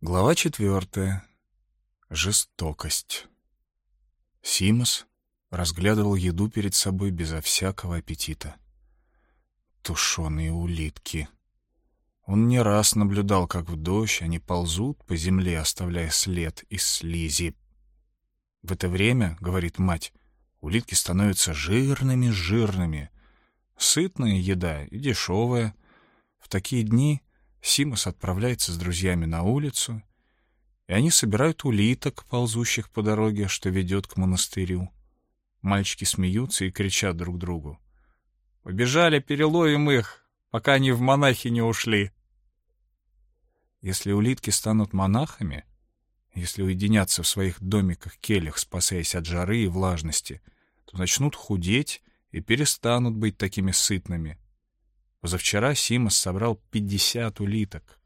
Глава четвертая. Жестокость. Симос разглядывал еду перед собой безо всякого аппетита. Тушеные улитки. Он не раз наблюдал, как в дождь они ползут по земле, оставляя след из слизи. В это время, говорит мать, улитки становятся жирными-жирными. Сытная еда и дешевая. В такие дни Симос отправляется с друзьями на улицу, и они собирают улиток, ползущих по дороге, что ведет к монастырю. Мальчики смеются и кричат друг другу. «Побежали, переловим их, пока они в монахи не ушли!» Если улитки станут монахами, если уединятся в своих домиках-келях, спасаясь от жары и влажности, то начнут худеть и перестанут быть такими сытными. Позавчера Симас собрал пятьдесят улиток.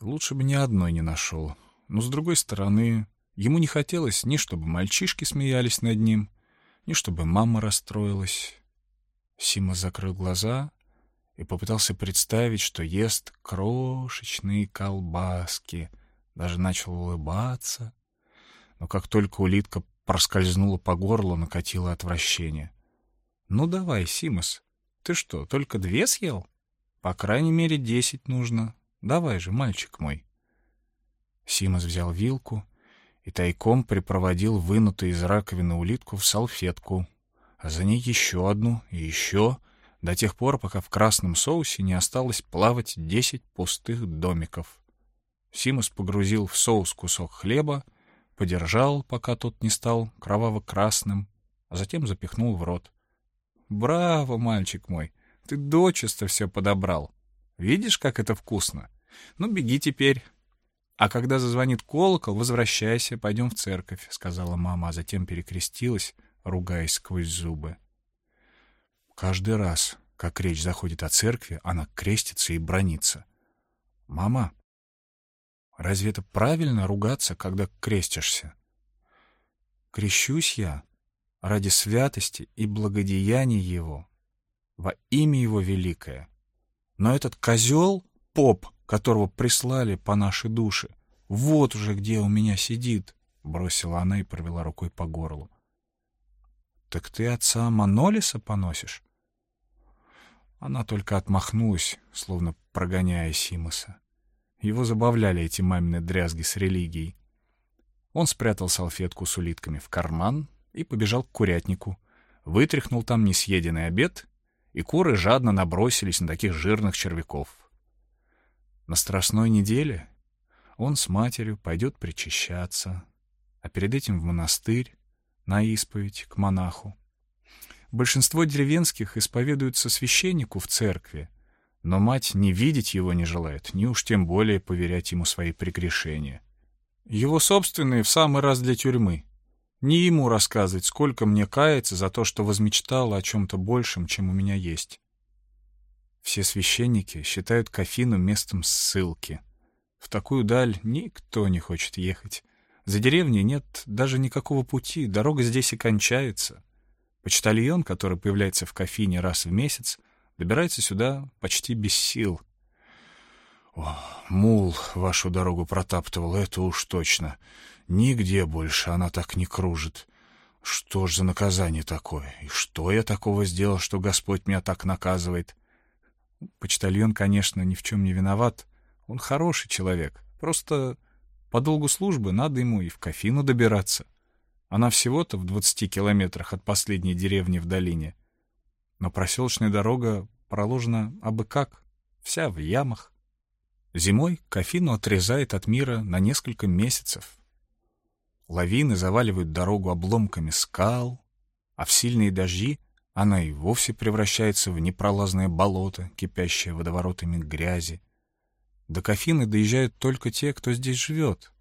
Лучше бы ни одной не нашел. Но, с другой стороны, ему не хотелось ни чтобы мальчишки смеялись над ним, ни чтобы мама расстроилась. Сима закрыл глаза и попытался представить, что ест крошечные колбаски. Даже начал улыбаться. Но как только улитка проскользнула по горлу, накатило отвращение. «Ну давай, Симас, ты что, только две съел? По крайней мере, десять нужно. Давай же, мальчик мой. Симас взял вилку и тайком припроводил вынутую из раковины улитку в салфетку, а за ней еще одну и еще, до тех пор, пока в красном соусе не осталось плавать десять пустых домиков. Симас погрузил в соус кусок хлеба, подержал, пока тот не стал кроваво-красным, а затем запихнул в рот. Браво, мальчик мой, ты дочисто все подобрал. Видишь, как это вкусно? Ну, беги теперь. А когда зазвонит колокол, возвращайся, пойдем в церковь, — сказала мама, а затем перекрестилась, ругаясь сквозь зубы. Каждый раз, как речь заходит о церкви, она крестится и бронится. «Мама, разве это правильно ругаться, когда крестишься?» «Крещусь я, ради святости и благодеяния Его, во имя Его великое. Но этот козел, поп, которого прислали по нашей душе, вот уже где у меня сидит, — бросила она и провела рукой по горлу. — Так ты отца Манолиса поносишь? Она только отмахнулась, словно прогоняя Симоса. Его забавляли эти мамины дрязги с религией. Он спрятал салфетку с улитками в карман, и побежал к курятнику. Вытряхнул там несъеденный обед, и куры жадно набросились на таких жирных червяков. На страстной неделе он с матерью пойдет причащаться, а перед этим в монастырь, на исповедь к монаху. Большинство деревенских исповедуются священнику в церкви, но мать не видеть его не желает, ни уж тем более поверять ему свои прегрешения. Его собственные в самый раз для тюрьмы. Не ему рассказывать, сколько мне кается за то, что возмечтала о чем-то большем, чем у меня есть. Все священники считают Кафину местом ссылки. В такую даль никто не хочет ехать. За деревней нет даже никакого пути, дорога здесь и кончается. Почтальон, который появляется в Кафине раз в месяц, добирается сюда почти без сил. О, мул вашу дорогу протаптывал, это уж точно. Нигде больше она так не кружит. Что ж за наказание такое? И что я такого сделал, что Господь меня так наказывает? Почтальон, конечно, ни в чем не виноват. Он хороший человек. Просто по долгу службы надо ему и в Кофину добираться. Она всего-то в двадцати километрах от последней деревни в долине. Но проселочная дорога проложена абы как, вся в ямах. Зимой Кофину отрезает от мира на несколько месяцев, Лавины заваливают дорогу обломками скал, а в сильные дожди она и вовсе превращается в непролазное болото, кипящее водоворотами грязи. До Кофины доезжают только те, кто здесь живет.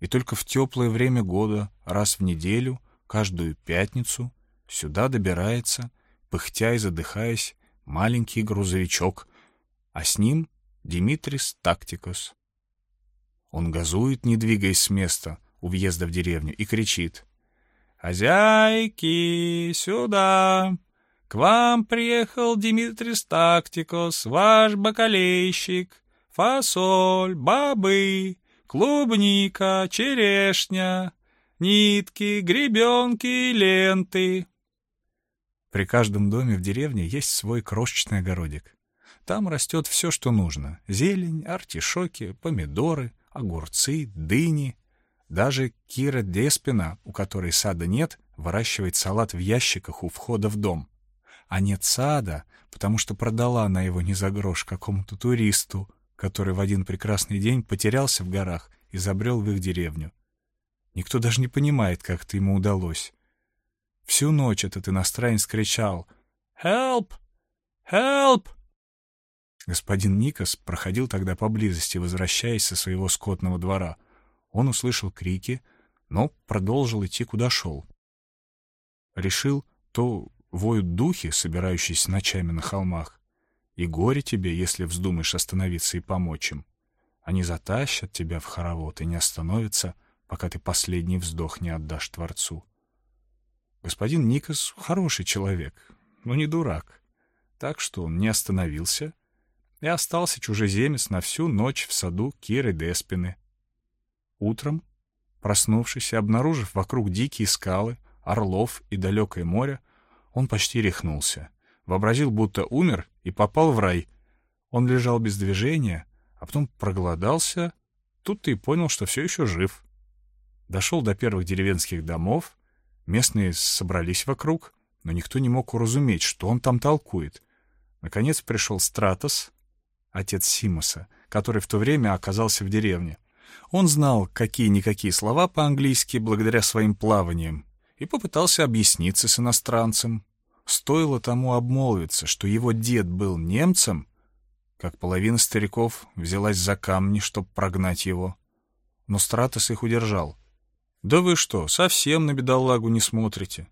И только в теплое время года, раз в неделю, каждую пятницу, сюда добирается, пыхтя и задыхаясь, маленький грузовичок, а с ним Димитрис Тактикос. Он газует, не двигаясь с места, у въезда в деревню и кричит. «Хозяйки, сюда! К вам приехал Димитрис Тактикос, ваш бакалейщик. Фасоль, бобы, клубника, черешня, нитки, гребенки, ленты. При каждом доме в деревне есть свой крошечный огородик. Там растет все, что нужно. Зелень, артишоки, помидоры, огурцы, дыни. Даже Кира Деспина, у которой сада нет, выращивает салат в ящиках у входа в дом. А нет сада, потому что продала она его не за грош какому-то туристу, который в один прекрасный день потерялся в горах и забрел в их деревню. Никто даже не понимает, как это ему удалось. Всю ночь этот иностранец кричал «Help! Help!» Господин Никос проходил тогда поблизости, возвращаясь со своего скотного двора. Он услышал крики, но продолжил идти, куда шел. Решил, то воют духи, собирающиеся ночами на холмах, и горе тебе, если вздумаешь остановиться и помочь им. Они затащат тебя в хоровод и не остановятся, пока ты последний вздох не отдашь Творцу. Господин Никос хороший человек, но не дурак, так что он не остановился и остался чужеземец на всю ночь в саду Киры Деспины. Утром, проснувшись и обнаружив вокруг дикие скалы, орлов и далекое море, он почти рехнулся. Вообразил, будто умер и попал в рай. Он лежал без движения, а потом проголодался. Тут ты и понял, что все еще жив. Дошел до первых деревенских домов. Местные собрались вокруг, но никто не мог уразуметь, что он там толкует. Наконец пришел Стратос, отец Симоса, который в то время оказался в деревне. Он знал какие-никакие слова по-английски благодаря своим плаваниям и попытался объясниться с иностранцем. Стоило тому обмолвиться, что его дед был немцем, как половина стариков взялась за камни, чтобы прогнать его. Но Стратос их удержал. «Да вы что, совсем на бедолагу не смотрите?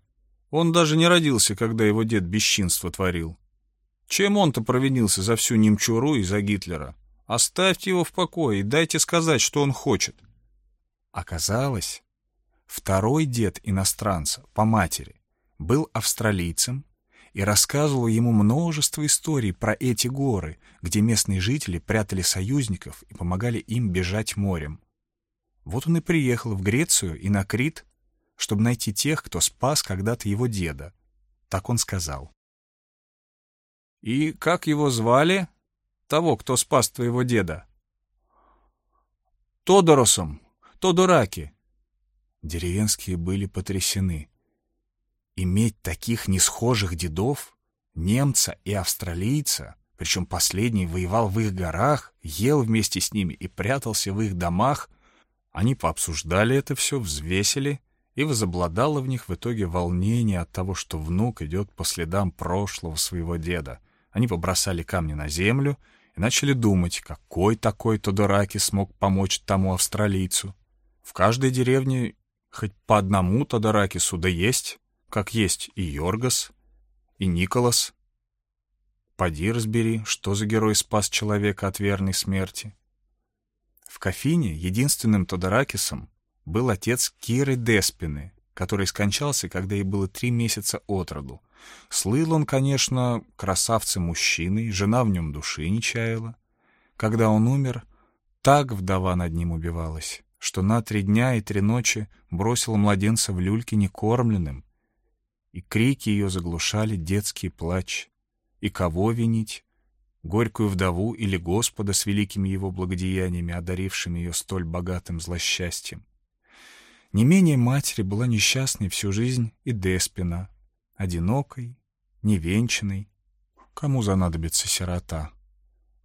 Он даже не родился, когда его дед бесчинство творил. Чем он-то провинился за всю немчуру и за Гитлера? Оставьте его в покое и дайте сказать, что он хочет». Оказалось, второй дед иностранца по матери был австралийцем и рассказывал ему множество историй про эти горы, где местные жители прятали союзников и помогали им бежать морем. Вот он и приехал в Грецию и на Крит, чтобы найти тех, кто спас когда-то его деда. Так он сказал. «И как его звали? Того, кто спас твоего деда?» «Тодоросом, Тодораки». Деревенские были потрясены. Иметь таких несхожих дедов, немца и австралийца, причем последний воевал в их горах, ел вместе с ними и прятался в их домах, они пообсуждали это все, взвесили, и возобладало в них в итоге волнение от того, что внук идет по следам прошлого своего деда. Они побросали камни на землю и начали думать, какой такой Тодораки смог помочь тому австралийцу. В каждой деревне хоть по одному Тодоракису да есть, как есть и Йоргас, и Николас. Поди разбери, что за герой спас человека от верной смерти. В Кофине единственным Тодоракисом был отец Киры Деспины, который скончался, когда ей было три месяца от роду. Слыл он, конечно, красавцем-мужчиной, жена в нем души не чаяла. Когда он умер, так вдова над ним убивалась, что на три дня и три ночи бросила младенца в люльке некормленным, и крики ее заглушали детский плач. И кого винить? Горькую вдову или Господа с великими его благодеяниями, одарившими ее столь богатым злосчастьем? Не менее матери была несчастной всю жизнь и Деспина, одинокой, невенчанной. Кому занадобится сирота?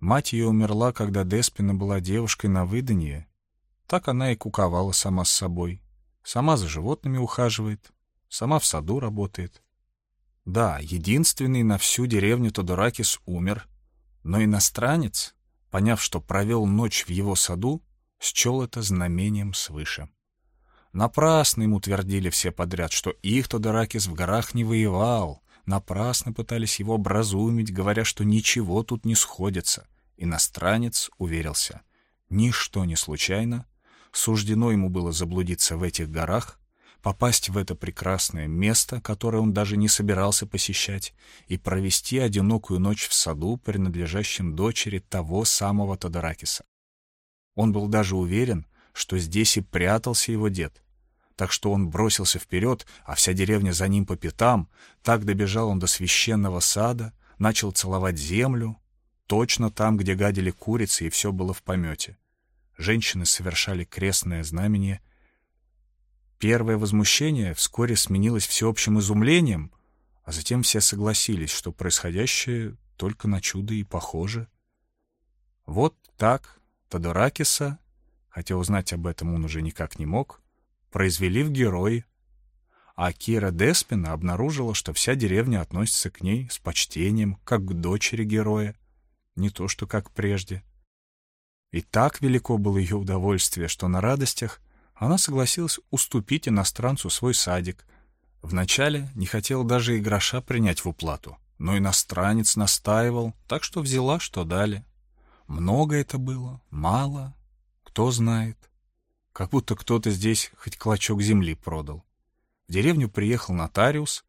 Мать ее умерла, когда Деспина была девушкой на выданье. Так она и куковала сама с собой. Сама за животными ухаживает, Сама в саду работает. Да, единственный на всю деревню Тодоракис умер, но иностранец, поняв, что провел ночь в его саду, счел это знамением свыше. Напрасно ему твердили все подряд, что их Тодоракис в горах не воевал, напрасно пытались его образумить, говоря, что ничего тут не сходится. Иностранец уверился, ничто не случайно, суждено ему было заблудиться в этих горах, попасть в это прекрасное место, которое он даже не собирался посещать, и провести одинокую ночь в саду, принадлежащем дочери того самого Тодоракиса. Он был даже уверен, что здесь и прятался его дед. Так что он бросился вперед, а вся деревня за ним по пятам. Так добежал он до священного сада, начал целовать землю, точно там, где гадили курицы, и все было в помете. Женщины совершали крестное знамение. Первое возмущение вскоре сменилось всеобщим изумлением, а затем все согласились, что происходящее только на чудо и похоже. Вот так Тодоракиса, хотя узнать об этом он уже никак не мог, произвели в герои. А Кира Деспина обнаружила, что вся деревня относится к ней с почтением, как к дочери героя, не то что как прежде. И так велико было ее удовольствие, что на радостях она согласилась уступить иностранцу свой садик. Вначале не хотела даже и гроша принять в уплату, но иностранец настаивал, так что взяла, что дали. Много это было, мало, кто знает. Как будто кто-то здесь хоть клочок земли продал. В деревню приехал нотариус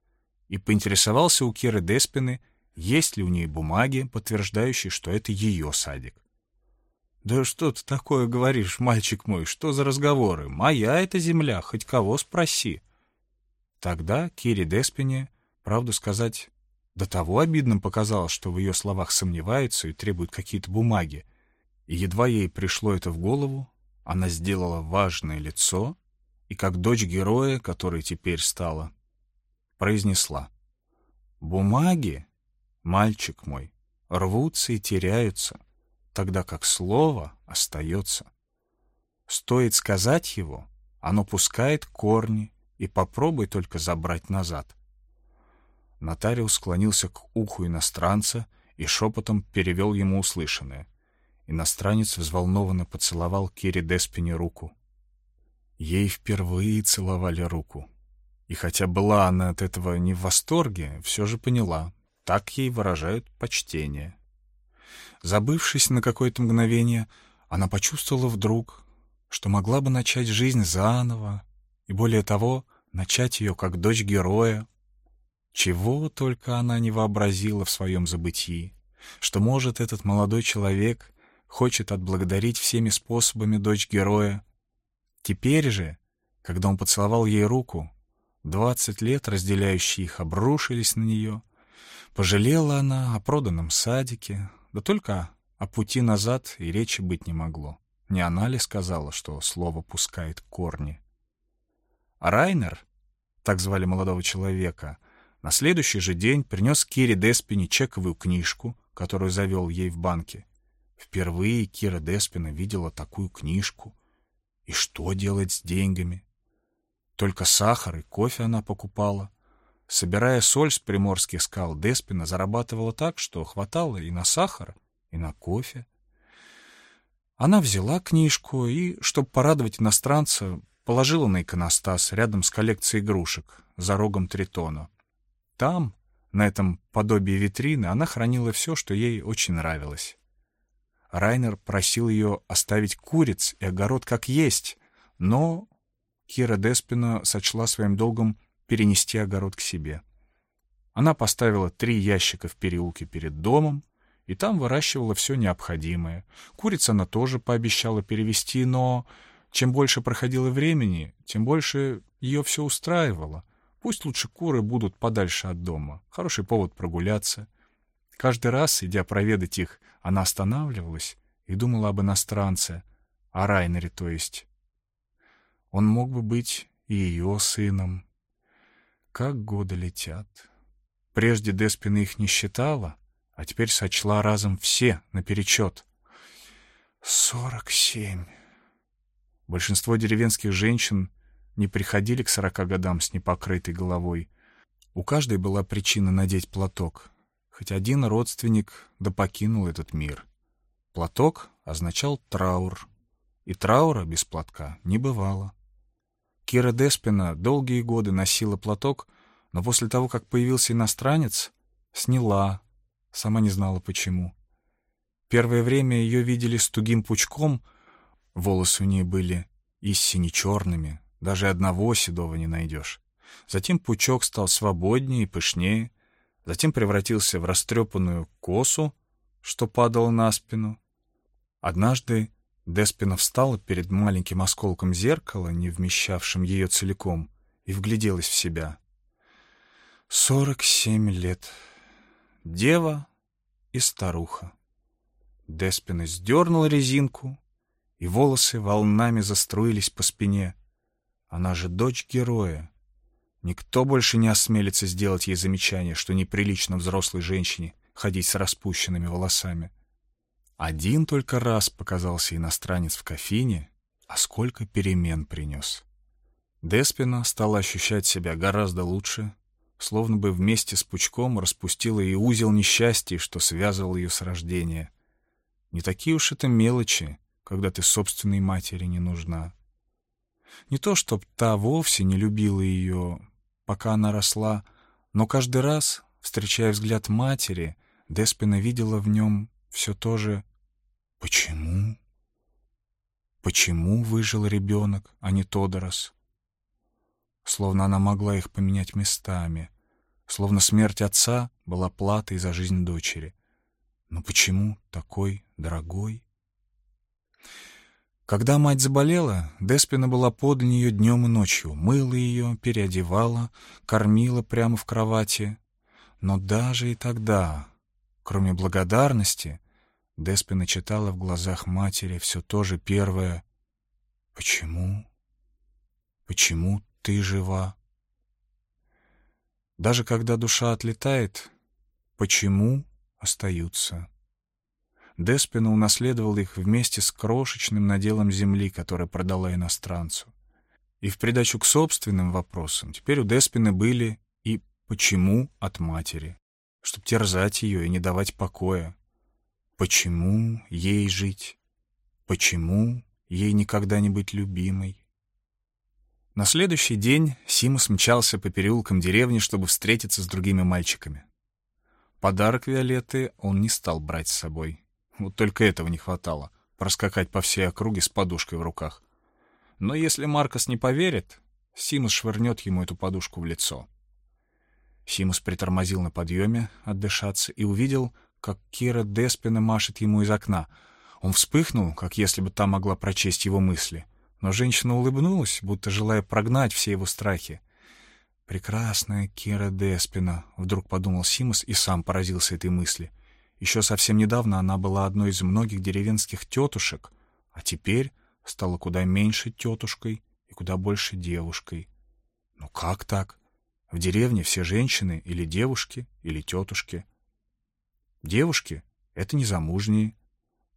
и поинтересовался у Киры Деспины, есть ли у нее бумаги, подтверждающие, что это ее садик. «Да что ты такое говоришь, мальчик мой, что за разговоры? Моя эта земля, хоть кого спроси». Тогда Кире Деспине, правду сказать, до того обидным показалось, что в ее словах сомневаются и требуют какие-то бумаги. И едва ей пришло это в голову, она сделала важное лицо и, как дочь героя, которой теперь стала, произнесла. «Бумаги, мальчик мой, рвутся и теряются, тогда как слово остается. Стоит сказать его, оно пускает корни, и попробуй только забрать назад». Нотариус склонился к уху иностранца и шепотом перевел ему услышанное — Иностранец взволнованно поцеловал Кире Деспине руку. Ей впервые целовали руку. И хотя была она от этого не в восторге, все же поняла, так ей выражают почтение. Забывшись на какое-то мгновение, она почувствовала вдруг, что могла бы начать жизнь заново, и более того, начать ее как дочь героя. Чего только она не вообразила в своем забытии, что может этот молодой человек хочет отблагодарить всеми способами дочь героя. Теперь же, когда он поцеловал ей руку, двадцать лет, разделяющие их, обрушились на нее. Пожалела она о проданном садике, да только о пути назад и речи быть не могло. Не она ли сказала, что слово пускает корни? А Райнер, так звали молодого человека, на следующий же день принес Кире Деспине чековую книжку, которую завел ей в банке, Впервые Кира Деспина видела такую книжку. И что делать с деньгами? Только сахар и кофе она покупала. Собирая соль с приморских скал, Деспина зарабатывала так, что хватало и на сахар, и на кофе. Она взяла книжку и, чтобы порадовать иностранца, положила на иконостас рядом с коллекцией игрушек за рогом Тритона. Там, на этом подобии витрины, она хранила все, что ей очень нравилось. Райнер просил ее оставить куриц и огород как есть, но Кира Деспина сочла своим долгом перенести огород к себе. Она поставила три ящика в переулке перед домом, и там выращивала все необходимое. Куриц она тоже пообещала перевести, но чем больше проходило времени, тем больше ее все устраивало. Пусть лучше куры будут подальше от дома. Хороший повод прогуляться — Каждый раз, идя проведать их, она останавливалась и думала об иностранце, о Райнере, то есть. Он мог бы быть и ее сыном. Как годы летят. Прежде Деспина их не считала, а теперь сочла разом все наперечет. Сорок семь. Большинство деревенских женщин не приходили к сорока годам с непокрытой головой. У каждой была причина надеть платок, хоть один родственник да покинул этот мир. Платок означал траур, и траура без платка не бывало. Кира Деспина долгие годы носила платок, но после того, как появился иностранец, сняла, сама не знала почему. Первое время ее видели с тугим пучком, волосы у нее были и сине-черными, даже одного седого не найдешь. Затем пучок стал свободнее и пышнее, затем превратился в растрепанную косу, что падала на спину. Однажды Деспина встала перед маленьким осколком зеркала, не вмещавшим ее целиком, и вгляделась в себя. Сорок семь лет. Дева и старуха. Деспина сдернула резинку, и волосы волнами заструились по спине. Она же дочь героя. Никто больше не осмелится сделать ей замечание, что неприлично взрослой женщине ходить с распущенными волосами. Один только раз показался иностранец в кофине, а сколько перемен принес. Деспина стала ощущать себя гораздо лучше, словно бы вместе с пучком распустила и узел несчастья, что связывал ее с рождения. Не такие уж это мелочи, когда ты собственной матери не нужна. Не то, чтоб та вовсе не любила ее, пока она росла, но каждый раз, встречая взгляд матери, Деспина видела в нем все то же «Почему? Почему выжил ребенок, а не Тодорос?» Словно она могла их поменять местами, словно смерть отца была платой за жизнь дочери. Но почему такой дорогой? Когда мать заболела, Деспина была под нее днем и ночью, мыла ее, переодевала, кормила прямо в кровати. Но даже и тогда, кроме благодарности, Деспина читала в глазах матери все то же первое «Почему? Почему ты жива?» Даже когда душа отлетает, «Почему?» остаются. Деспина унаследовала их вместе с крошечным наделом земли, который продала иностранцу. И в придачу к собственным вопросам теперь у Деспины были и «почему» от матери, чтобы терзать ее и не давать покоя. Почему ей жить? Почему ей никогда не быть любимой? На следующий день Симус мчался по переулкам деревни, чтобы встретиться с другими мальчиками. Подарок Виолетты он не стал брать с собой. Вот только этого не хватало — проскакать по всей округе с подушкой в руках. Но если Маркос не поверит, Симус швырнет ему эту подушку в лицо. Симус притормозил на подъеме отдышаться и увидел, как Кира Деспина машет ему из окна. Он вспыхнул, как если бы та могла прочесть его мысли. Но женщина улыбнулась, будто желая прогнать все его страхи. «Прекрасная Кира Деспина», — вдруг подумал Симус и сам поразился этой мысли. Еще совсем недавно она была одной из многих деревенских тетушек, а теперь стала куда меньше тетушкой и куда больше девушкой. Ну как так? В деревне все женщины или девушки, или тетушки. Девушки — это незамужние,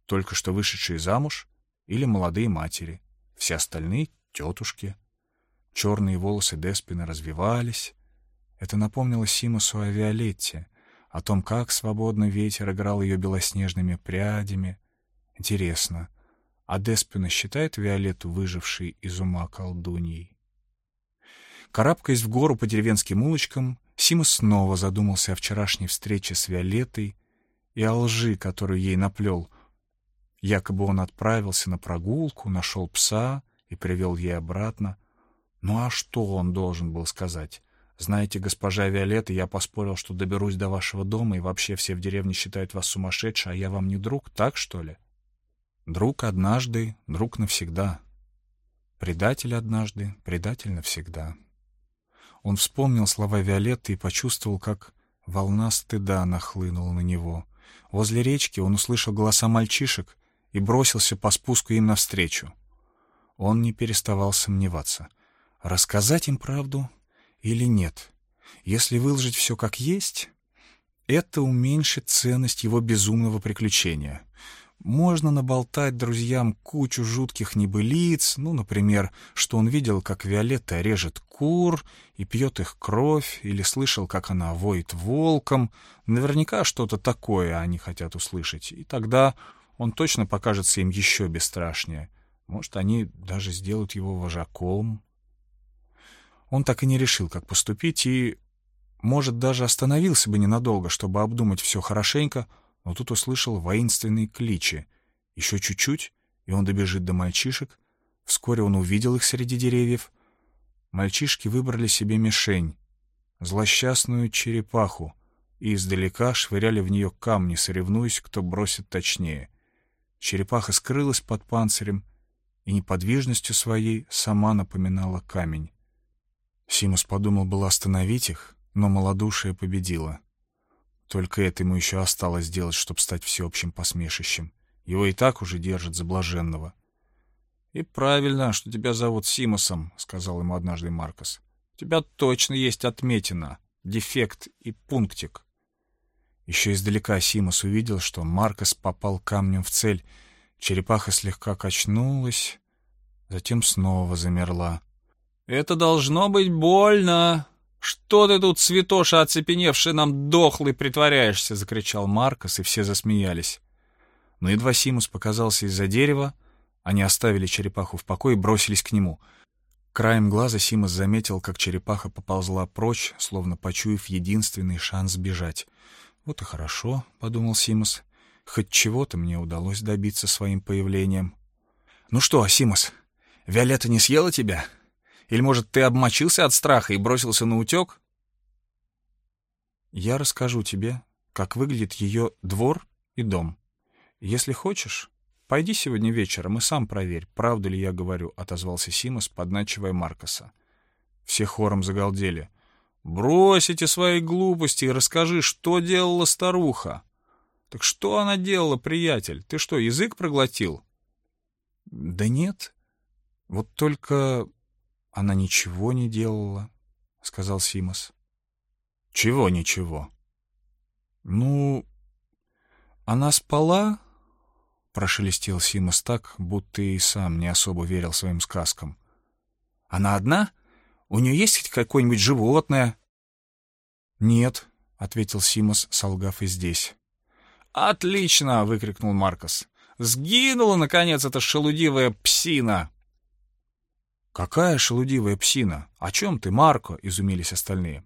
только что вышедшие замуж или молодые матери. Все остальные — тетушки. Черные волосы Деспина развивались. Это напомнило Симусу о Виолетте, о том, как свободно ветер играл ее белоснежными прядями. Интересно, а Деспина считает Виолетту выжившей из ума колдуньей? Карабкаясь в гору по деревенским улочкам, Сима снова задумался о вчерашней встрече с Виолеттой и о лжи, которую ей наплел. Якобы он отправился на прогулку, нашел пса и привел ей обратно. Ну а что он должен был сказать? Знаете, госпожа Виолетта, я поспорил, что доберусь до вашего дома, и вообще все в деревне считают вас сумасшедшей, а я вам не друг, так что ли? Друг однажды, друг навсегда. Предатель однажды, предатель навсегда. Он вспомнил слова Виолетты и почувствовал, как волна стыда нахлынула на него. Возле речки он услышал голоса мальчишек и бросился по спуску им навстречу. Он не переставал сомневаться. Рассказать им правду или нет. Если выложить все как есть, это уменьшит ценность его безумного приключения. Можно наболтать друзьям кучу жутких небылиц, ну, например, что он видел, как Виолетта режет кур и пьет их кровь, или слышал, как она воет волком. Наверняка что-то такое они хотят услышать, и тогда он точно покажется им еще бесстрашнее. Может, они даже сделают его вожаком. Он так и не решил, как поступить, и, может, даже остановился бы ненадолго, чтобы обдумать все хорошенько, но тут услышал воинственные кличи. Еще чуть-чуть, и он добежит до мальчишек. Вскоре он увидел их среди деревьев. Мальчишки выбрали себе мишень, злосчастную черепаху, и издалека швыряли в нее камни, соревнуясь, кто бросит точнее. черепаха скрылась под панцирем и неподвижностью своей сама напоминала камень. Симус подумал было остановить их, но малодушие победило. Только это ему еще осталось сделать, чтобы стать всеобщим посмешищем. Его и так уже держат за блаженного. — И правильно, что тебя зовут Симусом, — сказал ему однажды Маркос. — У тебя точно есть отметина, дефект и пунктик. Еще издалека Симус увидел, что Маркос попал камнем в цель. Черепаха слегка качнулась, затем снова замерла. «Это должно быть больно! Что ты тут, святоша оцепеневший, нам дохлый притворяешься?» — закричал Маркос, и все засмеялись. Но едва Симус показался из-за дерева, они оставили черепаху в покое и бросились к нему. Краем глаза Симус заметил, как черепаха поползла прочь, словно почуяв единственный шанс бежать. «Вот и хорошо», — подумал Симус. «Хоть чего-то мне удалось добиться своим появлением». «Ну что, Симус, Виолетта не съела тебя? Или, может, ты обмочился от страха и бросился на утек?» «Я расскажу тебе, как выглядит ее двор и дом. Если хочешь, пойди сегодня вечером и сам проверь, правду ли я говорю», — отозвался Симус, подначивая Маркоса. Все хором загалдели — Брось эти свои глупости и расскажи, что делала старуха. Так что она делала, приятель? Ты что, язык проглотил? Да нет. Вот только она ничего не делала, сказал Симос. Чего ничего? Ну, она спала, прошелестел Симос так, будто и сам не особо верил своим сказкам. Она одна? — у нее есть какое-нибудь животное?» «Нет», — ответил Симос, солгав и здесь. «Отлично!» — выкрикнул Маркос. «Сгинула, наконец, эта шелудивая псина!» «Какая шелудивая псина? О чем ты, Марко?» — изумились остальные.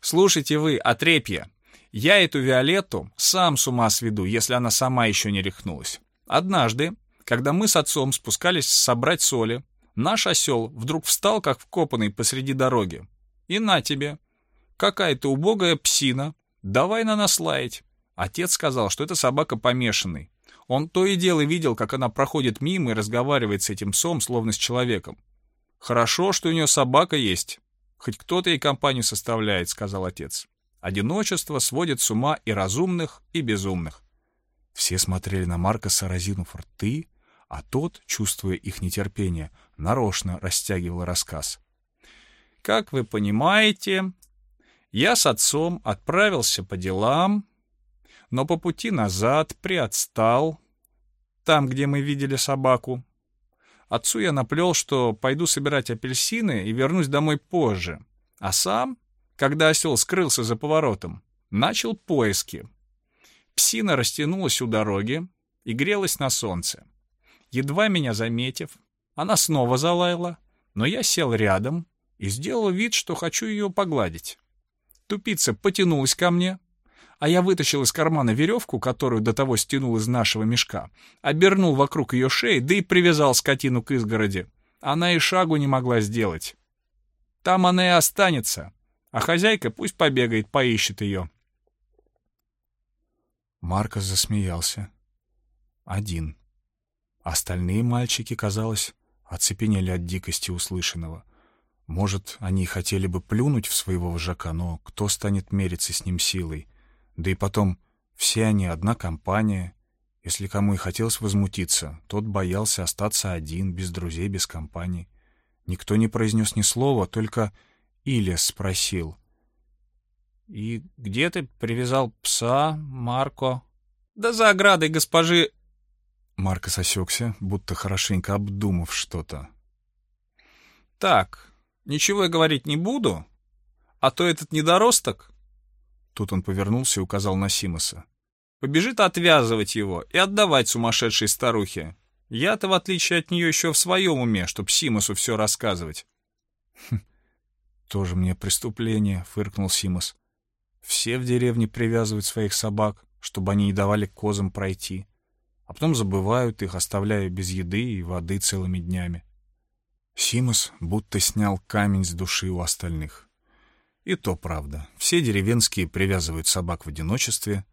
«Слушайте вы, отрепья, я эту Виолетту сам с ума сведу, если она сама еще не рехнулась. Однажды, когда мы с отцом спускались собрать соли, Наш осел вдруг встал, как вкопанный посреди дороги. И на тебе. Какая-то убогая псина. Давай на нас лаять. Отец сказал, что это собака помешанный. Он то и дело видел, как она проходит мимо и разговаривает с этим псом, словно с человеком. «Хорошо, что у нее собака есть. Хоть кто-то ей компанию составляет», — сказал отец. «Одиночество сводит с ума и разумных, и безумных». Все смотрели на Марка, разинув рты, а тот, чувствуя их нетерпение, нарочно растягивал рассказ. «Как вы понимаете, я с отцом отправился по делам, но по пути назад приотстал, там, где мы видели собаку. Отцу я наплел, что пойду собирать апельсины и вернусь домой позже, а сам, когда осел скрылся за поворотом, начал поиски. Псина растянулась у дороги и грелась на солнце. Едва меня заметив, она снова залаяла, но я сел рядом и сделал вид, что хочу ее погладить. Тупица потянулась ко мне, а я вытащил из кармана веревку, которую до того стянул из нашего мешка, обернул вокруг ее шеи, да и привязал скотину к изгороди. Она и шагу не могла сделать. Там она и останется, а хозяйка пусть побегает, поищет ее. Маркос засмеялся. Один. Остальные мальчики, казалось, оцепенели от дикости услышанного. Может, они хотели бы плюнуть в своего вожака, но кто станет мериться с ним силой? Да и потом, все они одна компания. Если кому и хотелось возмутиться, тот боялся остаться один, без друзей, без компании. Никто не произнес ни слова, только Ильяс спросил. «И где ты привязал пса, Марко?» «Да за оградой госпожи Маркос осекся, будто хорошенько обдумав что-то. «Так, ничего я говорить не буду, а то этот недоросток...» Тут он повернулся и указал на Симоса. «Побежит отвязывать его и отдавать сумасшедшей старухе. Я-то, в отличие от нее, еще в своем уме, чтоб Симосу все рассказывать». «Хм, «Тоже мне преступление», — фыркнул Симос. «Все в деревне привязывают своих собак, чтобы они не давали козам пройти а потом забывают их, оставляя без еды и воды целыми днями. Симос будто снял камень с души у остальных. И то правда. Все деревенские привязывают собак в одиночестве.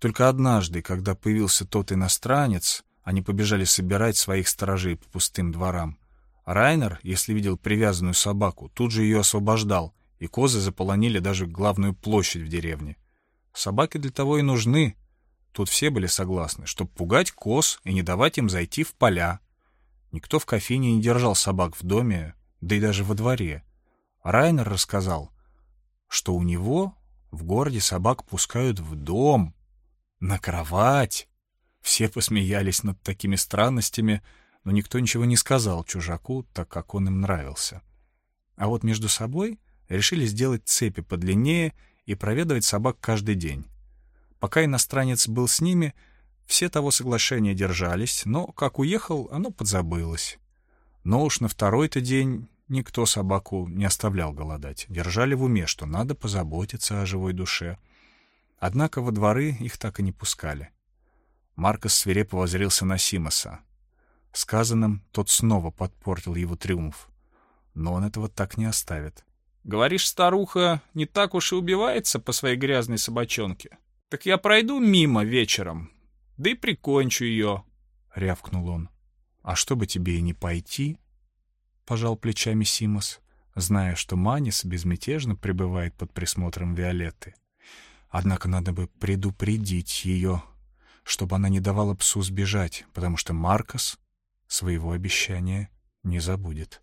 Только однажды, когда появился тот иностранец, Они побежали собирать своих сторожей по пустым дворам. Райнер, если видел привязанную собаку, тут же ее освобождал, и козы заполонили даже главную площадь в деревне. Собаки для того и нужны. Тут все были согласны, чтобы пугать коз и не давать им зайти в поля. Никто в кофейне не держал собак в доме, да и даже во дворе. Райнер рассказал, что у него в городе собак пускают в дом, на кровать. Все посмеялись над такими странностями, но никто ничего не сказал чужаку, так как он им нравился. А вот между собой решили сделать цепи подлиннее и проведывать собак каждый день. Пока иностранец был с ними, все того соглашения держались, но, как уехал, оно подзабылось. Но уж на второй-то день никто собаку не оставлял голодать. Держали в уме, что надо позаботиться о живой душе. Однако во дворы их так и не пускали. Маркос свирепо возрился на Симоса. Сказанным тот снова подпортил его триумф. Но он этого так не оставит. «Говоришь, старуха не так уж и убивается по своей грязной собачонке? Так я пройду мимо вечером, да и прикончу ее», — рявкнул он. «А чтобы тебе и не пойти?» — пожал плечами Симос, зная, что Манис безмятежно пребывает под присмотром Виолетты. Однако надо бы предупредить ее, чтобы она не давала псу сбежать, потому что Маркос своего обещания не забудет.